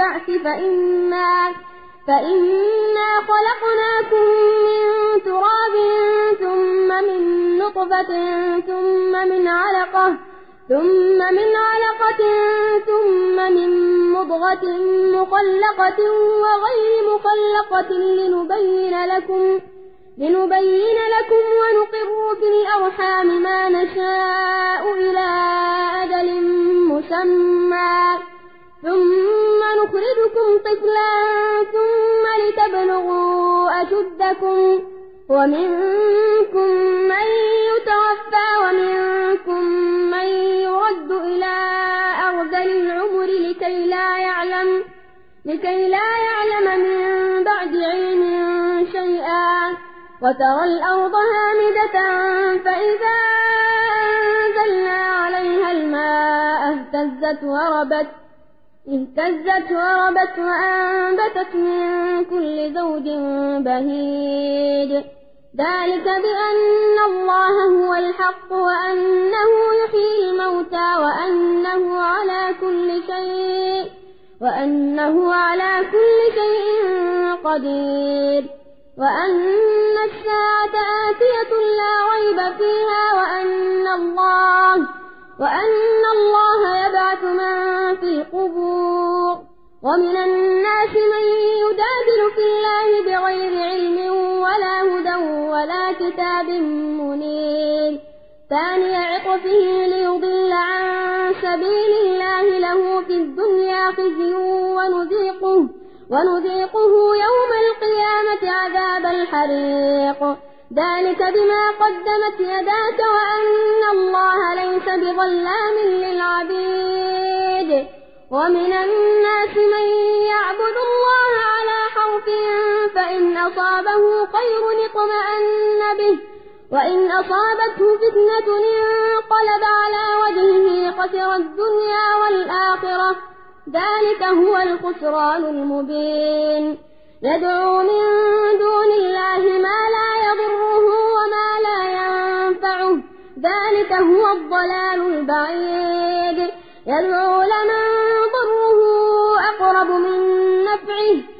البعث فإنا, فإنا خلقناكم من تراب ثم من نطفة ثم من علقة ثم من علقة ثم من مضغة مخلقة وغير مخلقة لنبين لكم لنبين لكم ونقر في الأرحام ما نشاء إلى أجل مسمى. ثم نخرجكم طفلا ثم لتبلغوا أشدكم ومنكم من يتوفى ومنكم من يرد إلى أرض العمر لكي لا يعلم لكي لا يعلم من بعد علم شيئا. وترى الأرض هامدة فإذا أنزلنا عليها الماء اهتزت وربت. اهتزت وربت وأنبتت من كل زوج بهيد ذلك بأن الله هو الحق وأنه يحيي الموتى وأنه على كل شيء وأنه على كل شيء قدير. وأن الساعة آتية لا ريب فيها وأن الله وأن الله ومن الناس من يجادل في الله بغير علم ولا هدى ولا كتاب منير. ثاني عطفه ليضل عن سبيل الله له في الدنيا خزي ونذيقه ونذيقه يوم القيامة عذاب الحريق. ذلك بما قدمت يداك وأن الله ليس بظلام للعبيد. ومن الناس أصابه خير اطمأن به وإن أصابته فتنة انقلب على وجهه خسر الدنيا والآخرة. ذلك هو الخسران المبين. يدعو من دون الله ما لا يضره وما لا ينفعه. ذلك هو الضلال البعيد. يدعو لمن ضره أقرب من نفعه.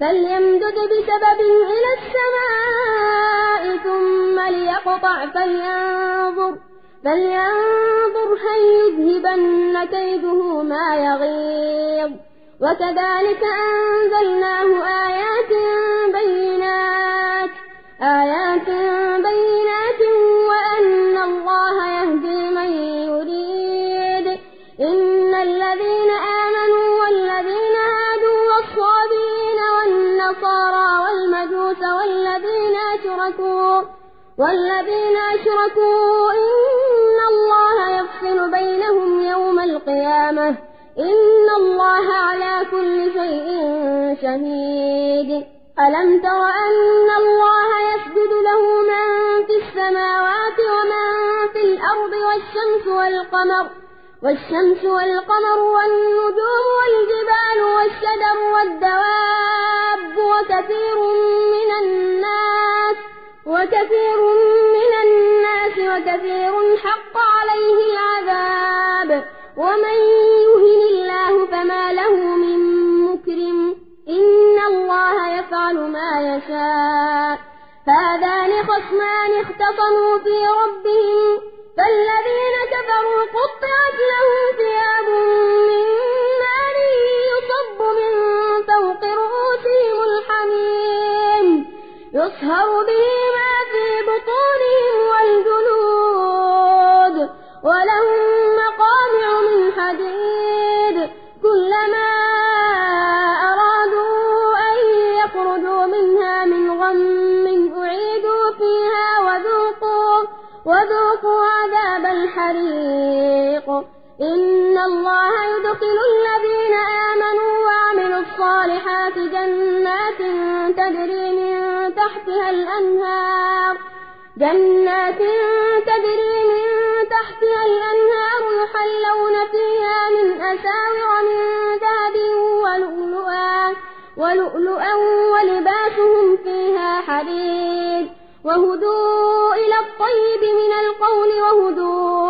فليمدد بسبب إلى السماء ثم ليقطع فلينظر فلينظر هل يذهبن كيده ما يغيظ. وكذلك أنزلناه آيات بينات آيات والذين أشركوا إن الله يفصل بينهم يوم القيامة. إن الله على كل شيء شهيد. ألم تر أن الله يسجد له من في السماوات ومن في الأرض والشمس والقمر والشمس والقمر والنجوم والجبال والشجر والدواب وكثير من الناس وكثير من الناس وكثير حق عليه العذاب. ومن يهن الله فما له من مكرم. إن الله يفعل ما يشاء. هذان خصمان اختصموا في ربهم. فالذين كفروا قطعت لهم ثياب من نار يصب من فوق رؤوسهم الحميم. يصهر به الحريق إن الله يدخل الذين آمنوا وعملوا الصالحات جنات تجري من تحتها الأنهار. جنات تجري من تحتها الأنهار يحلون فيها من أساور من ذهب ولؤلؤا ولؤلؤا ولباسهم فيها حديد. وهدوا إلى الطيب من القول وهدوا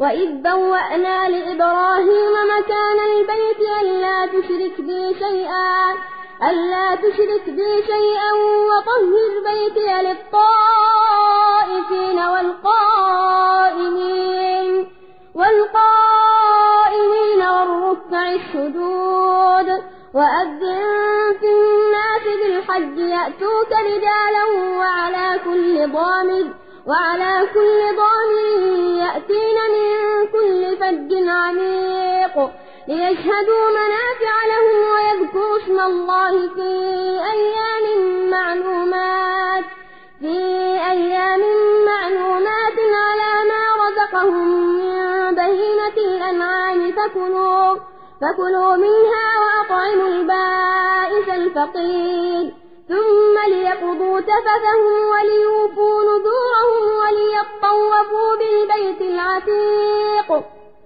وإذ بوأنا لإبراهيم مكان البيت ألا تشرك بي شيئا ألا تشرك بي شيئا وطهر بيتي للطائفين والقائمين والقائمين والركع السجود وأذن في الناس بالحج يأتوك رجالا وعلى كل ضامر وعلى كل ضامر فج عميق ليشهدوا منافع لهم ويذكروا اسم الله في أيام معلومات في أيام معلومات على ما رزقهم من بهيمة الأنعام. فكلوا, فكلوا منها وأطعموا البائس الفقير. ثم ليقضوا تفثهم وليوفوا نذورهم وليطوفوا بالبيت العتيق.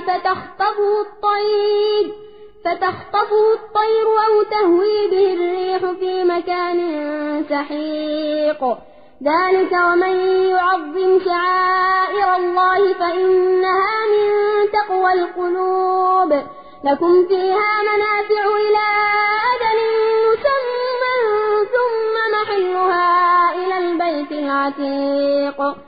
فتخطفه الطير؟ فتخطفه الطير أو تهوي به الريح في مكان سحيق. ذلك ومن يعظم شعائر الله فإنها من تقوى القلوب. لكم فيها منافع إلى أجل مسمى ثم محلها إلى البيت العتيق.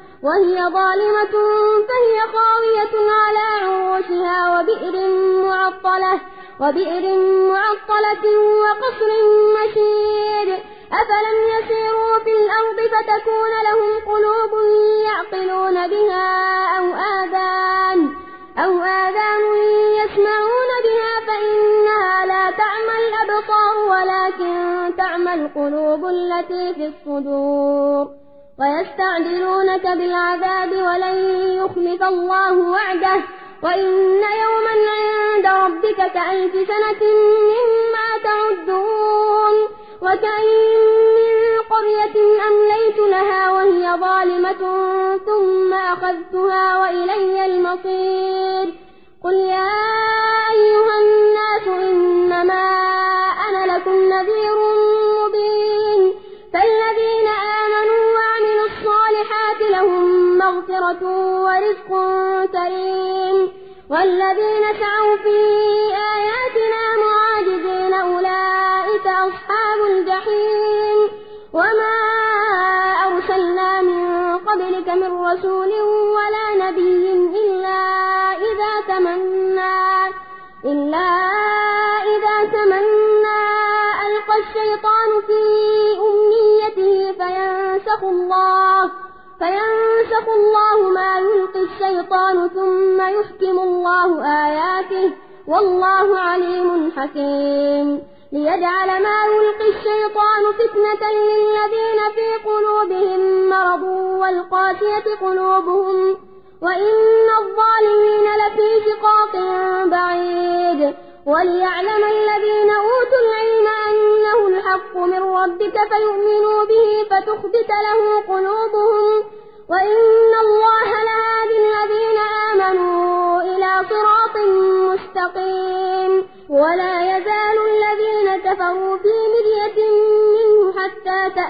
وهي ظالمة فهي خاوية على عروشها وبئر معطلة وبئر معطلة وقصر مشيد. أفلم يسيروا في الأرض فتكون لهم قلوب يعقلون بها أو آذان أو آذان يسمعون بها فإنها لا تعمى الأبصار ولكن تعمى القلوب التي في الصدور. ويستعجلونك بالعذاب ولن يخلف الله وعده. وإن يوما عند ربك كألف سنة مما تعدون. وكأين من قرية أمليت لها وهي ظالمة ثم أخذتها وإلي المصير. قل يا أيها الناس والذين سعوا في آياتنا معاجزين أولئك أصحاب الجحيم وما أرسلنا من قبلك من رسول ولا نبي إلا إذا تمنى إلا إذا تمنى ألقى الشيطان في أمنيته فينسخ الله فينسخ الله ما يلقي الشيطان ثم يحكم الله آياته والله عليم حكيم. ليجعل ما يلقي الشيطان فتنة للذين في قلوبهم مرض والقاسية قلوبهم وإن الظالمين لفي شقاق بعيد. وليعلم الذين أوتوا العلم أنه الحق من ربك فيؤمنوا به فتخبت له قلوبهم. وإن الله لهادي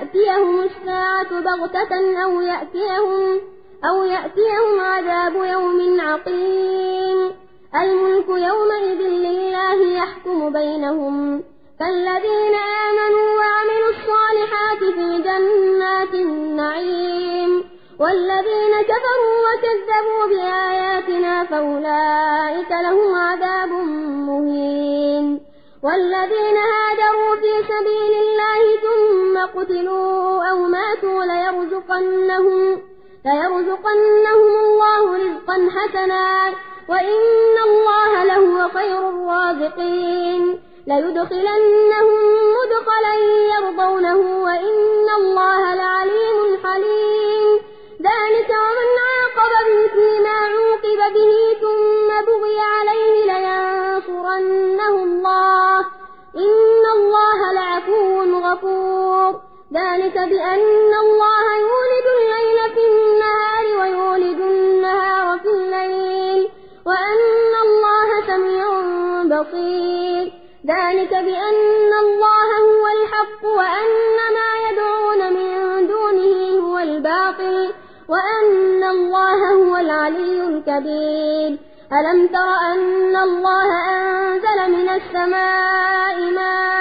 تأتيهم الساعة بغتة أو يأتيهم أو يأتيهم عذاب يوم عقيم. الملك يومئذ لله يحكم بينهم. فالذين آمنوا وعملوا الصالحات في جنات النعيم. والذين كفروا وكذبوا بآياتنا فأولئك لهم عذاب مهين. والذين هاجروا في سبيل الله قتلوا أو ماتوا ليرزقنهم, ليرزقنهم الله رزقا حسنا. وإن الله لهو خير الرازقين. ليدخلنهم مدخلا يرضونه. وإن الله لعليم ذلك بأن الله يولد الليل في النهار ويولد النهار في الليل وأن الله سميع بصير. ذلك بأن الله هو الحق وأن ما يدعون من دونه هو الباطل وأن الله هو العلي الكبير. ألم تر أن الله أنزل من السماء ماء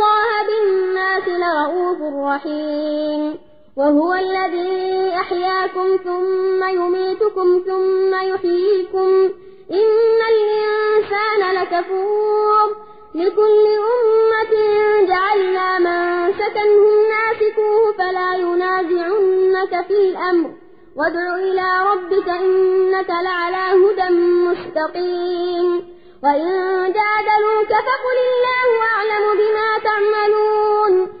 لرؤوف رحيم وهو الذي أحياكم ثم يميتكم ثم يحييكم. إن الإنسان لكفور. لكل أمة جعلنا من سكنهم ناسكوه فلا ينازعنك في الأمر. وادع إلى ربك إنك لعلى هدى مستقيم. وإن جادلوك فقل الله أعلم بما تعملون.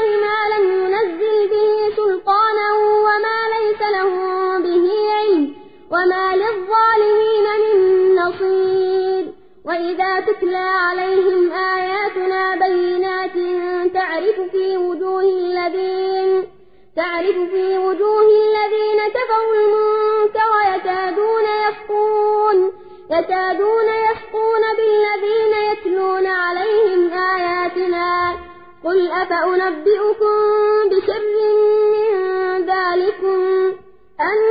وإذا تتلى عليهم آياتنا بينات تعرف في وجوه الذين تعرف في وجوه الذين كفروا المنكر يكادون يسقون يكادون يسقون بالذين يتلون عليهم آياتنا. قل أفأنبئكم بشر من ذلكم؟ وعدها